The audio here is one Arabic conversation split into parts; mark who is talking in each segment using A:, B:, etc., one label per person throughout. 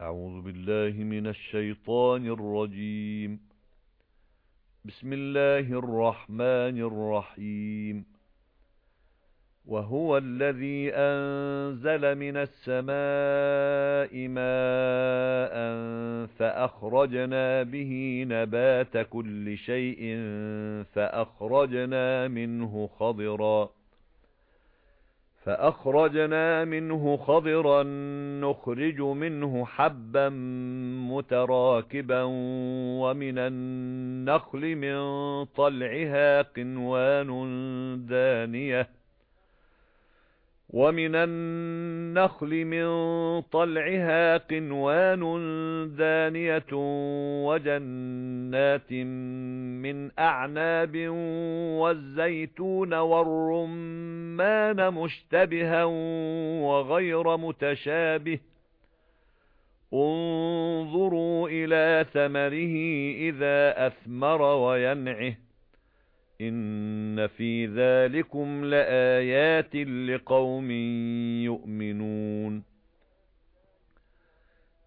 A: أعوذ بالله من الشيطان الرجيم. بسم الله الرحمن الرحيم. وهو الذي أنزل من السماء ماء فأخرجنا به نبات كل شيء فأخرجنا منه خضراً. فأخرجنا منه خضرا نخرج منه حبا متراكبا ومن النخل من طلعها قنوان دانية وَمِنَ النَّخْلِ مِنْ طَلْعِهَا قِنْوَانٌ دَانِيَةٌ وَجَنَّاتٍ مِنْ أَعْنَابٍ وَالزَّيْتُونَ وَالرُّمَّانَ مُشْتَبِهًا وَغَيْرَ مُتَشَابِهٍ. انظُرُوا إِلَى ثَمَرِهِ إِذَا أَثْمَرَ وَيَنْعِهِ. إِنَّ فِي ذَلِكُمْ لَآيَاتٍ لِقَوْمٍ يُؤْمِنُونَ.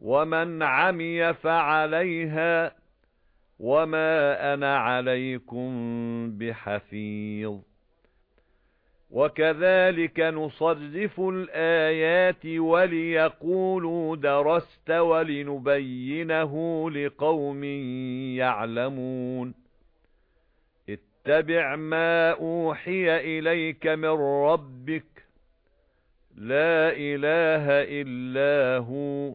A: وَمَنْ عَمِيَ فَعَلَيْهَا وَمَا أَنَا عَلَيْكُمْ بِحَفِيظٍ وَكَذَلِكَ نُصَرِّفُ الْآيَاتِ وَلِيَقُولُوا دَرَسْتَ وَلِنُبَيِّنَهُ لِقَوْمٍ يَعْلَمُونَ اتَّبِعْ مَا أُوحِيَ إِلَيْكَ مِنْ رَبِّكَ لَا إِلَٰهَ إِلَّا هُوَ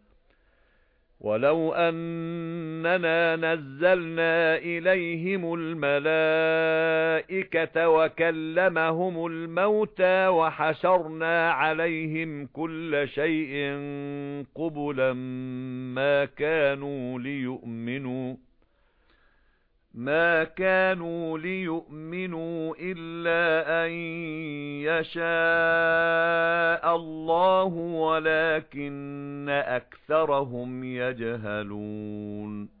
A: وَلَوْ أَنَّنَا نَزَّلْنَا إِلَيْهِمُ الْمَلَائِكَةَ وَكَلَّمَهُمُ الْمَوْتَى وَحَشَرْنَا عَلَيْهِمْ كُلَّ شَيْءٍ قُبُلًا ما كانوا ليؤمنوا مَا كَانُوا لِيُؤْمِنُوا إِلَّا أَن يَشَاءَ اللَّهُ وَلَكِنَّ أَكْثَرَهُمْ يَجْهَلُونَ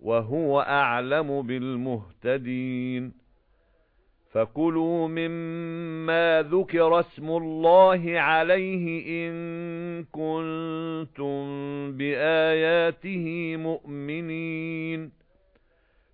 A: وَهُوَ أَعْلَمُ بِالْمُهْتَدِينَ. فَكُلُوا مِمَّا ذُكِرَ اسْمُ اللَّهِ عَلَيْهِ إِن كُنتُم بِآيَاتِهِ مُؤْمِنِينَ.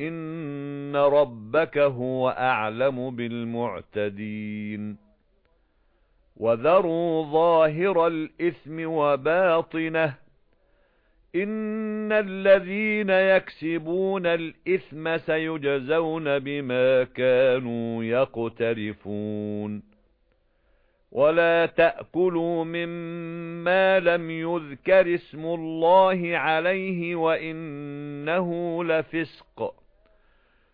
A: إِنَّ رَبَّكَ هُوَ أَعْلَمُ بِالْمُعْتَدِينَ وَذَرُوا ظَاهِرَ الْإِثْمِ وَبَاطِنَهُ إِنَّ الَّذِينَ يَكْسِبُونَ الْإِثْمَ سَيُجْزَوْنَ بِمَا كَانُوا يَقْتَرِفُونَ وَلَا تَأْكُلُوا مِمَّا لَمْ يُذْكَرِ اسْمُ اللَّهِ عَلَيْهِ وَإِنَّهُ لَفِسْقٌ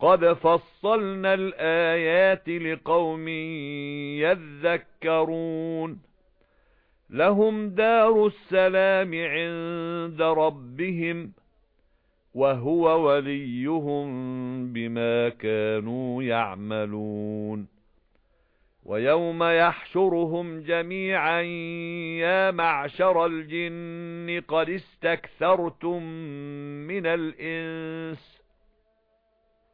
A: قَدْ فَصَّلْنَا الْآيَاتِ لِقَوْمٍ يَذَّكَّرُونَ لَهُمْ دَارُ السَّلَامِ عِندَ رَبِّهِمْ وَهُوَ وَلِيُّهُم بِمَا كَانُوا يَعْمَلُونَ وَيَوْمَ يَحْشُرُهُمْ جَمِيعًا يَا مَعْشَرَ الْجِنِّ قَدِ اسْتَكْثَرْتُم مِّنَ الْإِنسِ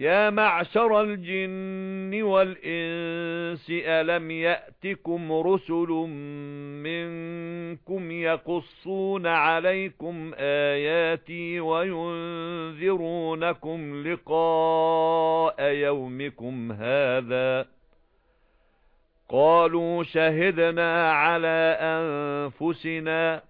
A: يَا مَعْشَرَ الْجِنِّ وَالْإِنسِ أَلَمْ يَأْتِكُمْ رُسُلٌ مِنْكُمْ يَقُصُّونَ عَلَيْكُمْ آيَاتِي وَيُنذِرُونَكُمْ لِقَاءَ يَوْمِكُمْ هَذَا؟ قَالُوا شَهِدْنَا عَلَى أَنفُسِنَا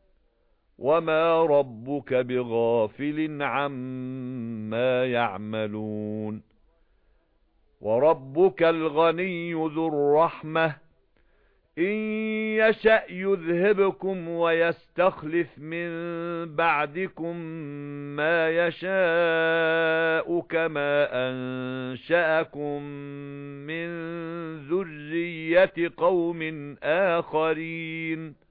A: وَمَا رَبُّكَ بِغَافِلٍ عَمَّا يَعْمَلُونَ وَرَبُّكَ الْغَنِيُّ ذُو الرَّحْمَةِ إِن يَشَأْ يُذْهِبْكُمْ وَيَسْتَخْلِفْ مِن بَعْدِكُم مَّا يَشَاءُ كَمَا أَنشَأَكُم مِّن ذُرِّيَّةِ قَوْمٍ آخَرِينَ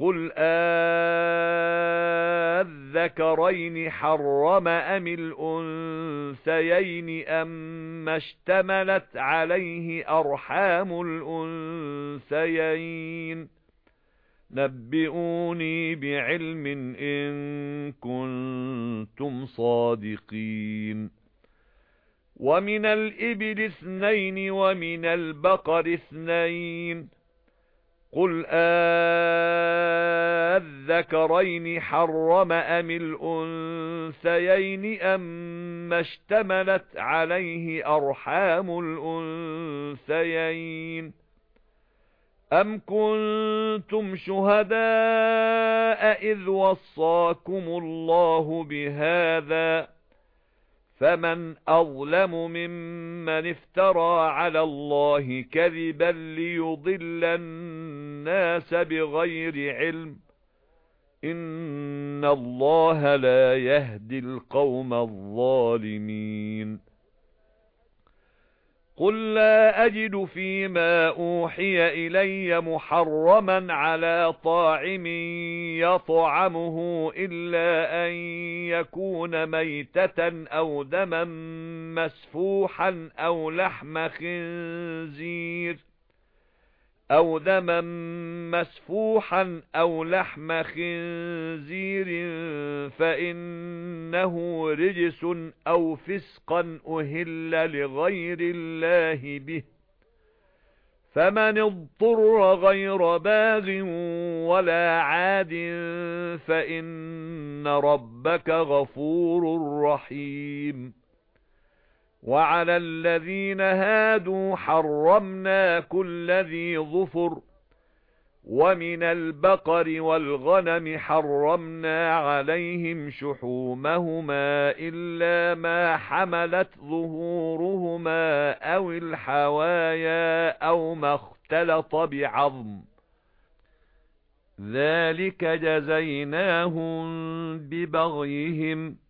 A: قُلْ أَذَّكَرَيْنِ حَرَّمَ أَمِ الْأُنثَيَيْنِ أَمَّا اشْتَمَلَتْ عَلَيْهِ أَرْحَامُ الْأُنثَيَيْنِ نَبِّئُونِي بِعِلْمٍ إِن كُنتُمْ صَادِقِينَ وَمِنَ الْإِبِلِ اثْنَيْنِ وَمِنَ الْبَقَرِ اثْنَيْنِ قُلْ أَذَّكَرَيْنِ حَرَّمَ أَمِ الْأُنثَيَيْنِ أَمَّا اشْتَمَلَتْ عَلَيْهِ أَرْحَامُ الْأُنثَيَيْنِ أَمْ كُنتُمْ شُهَدَاءَ إِذْ وَصَّاكُمُ اللَّهُ بِهَذَا فَمَنْ أَظْلَمُ مِمَّنِ افْتَرَى عَلَى اللَّهِ كَذِبًا لِيُضِلَّ النَّاسَ بِغَيْرِ عِلْمٍ. إِنَّ اللَّهَ لَا يَهْدِي الْقَوْمَ الظَّالِمِينَ. قُل لَّا أَجِدُ فِيمَا أُوحِيَ إِلَيَّ مُحَرَّمًا عَلَى طَاعِمٍ يَطْعَمُهُ إِلَّا أَن يَكُونَ مَيْتَةً أَوْ دَمًا مَّسْفُوحًا أَوْ لَحْمَ خِنزِيرٍ. أَوْ دَمًا مَّسْفُوحًا أَوْ لَحْمَ خِنزِيرٍ فَإِنَّهُ رِجْسٌ أَوْ فِسْقًا أُهِلَّ لِغَيْرِ اللَّهِ بِهِ. فَمَنِ اضْطُرَّ غَيْرَ بَاغٍ وَلَا عَادٍ فَإِنَّ رَبَّكَ غَفُورٌ رَّحِيمٌ. وَعَلَى الَّذِينَ هَادُوا حَرَّمْنَا كُلَّ ذِي ظُفُرٍ وَمِنَ الْبَقَرِ وَالْغَنَمِ حَرَّمْنَا عَلَيْهِمْ شُحُومَهُمَا إِلَّا مَا حَمَلَتْ ظُهُورُهُمَا أَوِ الْحَوَايَا أَوْ مَا اخْتَلَطَ بِعَظْمٍ. ذَلِكَ جَزَيْنَاهُم بِبَغْيِهِمْ.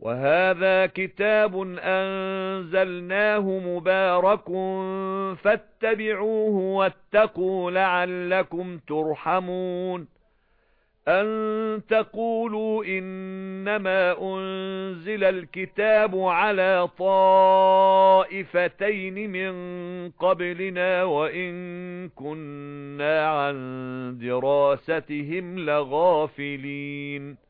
A: وَهَذَا كِتَابٌ أَنزَلْنَاهُ مُبَارَكٌ فَاتَّبِعُوهُ وَاتَّقُوا لَعَلَّكُمْ تُرْحَمُونَ أَن تَقُولُوا إِنَّمَا أُنزِلَ الْكِتَابُ عَلَى طَائِفَتَيْنِ مِن قَبْلِنَا وَإِن كُنَّا عَن دِرَاسَتِهِمْ لَغَافِلِينَ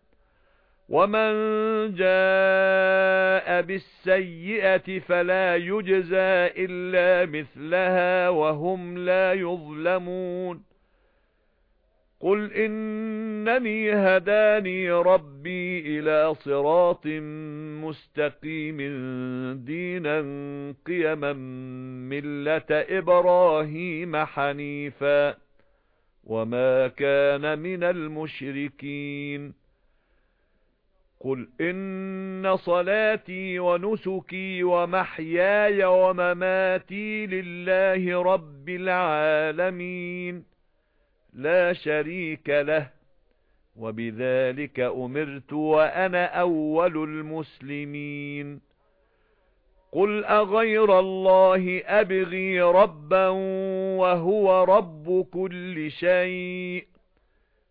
A: وَمَنْ جَاءَ بِالسَّيِّئَةِ فَلَا يُجْزَى إِلَّا مِثْلَهَا وَهُمْ لَا يُظْلَمُونَ قُلْ إِنَّنِي هَدَانِي رَبِّي إِلَى صِرَاطٍ مُسْتَقِيمٍ دِينًا قِيَمًا مِلَّةَ إِبْرَاهِيمَ حَنِيفًا وَمَا كَانَ مِنَ الْمُشْرِكِينَ قُلْ إِنَّ صَلَاتِي وَنُسُكِي وَمَحْيَايَ وَمَمَاتِي لِلَّهِ رَبِّ الْعَالَمِينَ لَا شَرِيكَ لَهُ وَبِذَلِكَ أُمِرْتُ وَأَنَا أَوَّلُ الْمُسْلِمِينَ قُلْ أَغَيْرَ اللَّهِ أَبْغِي رَبًّا وَهُوَ رَبُّ كُلِّ شَيْءٍ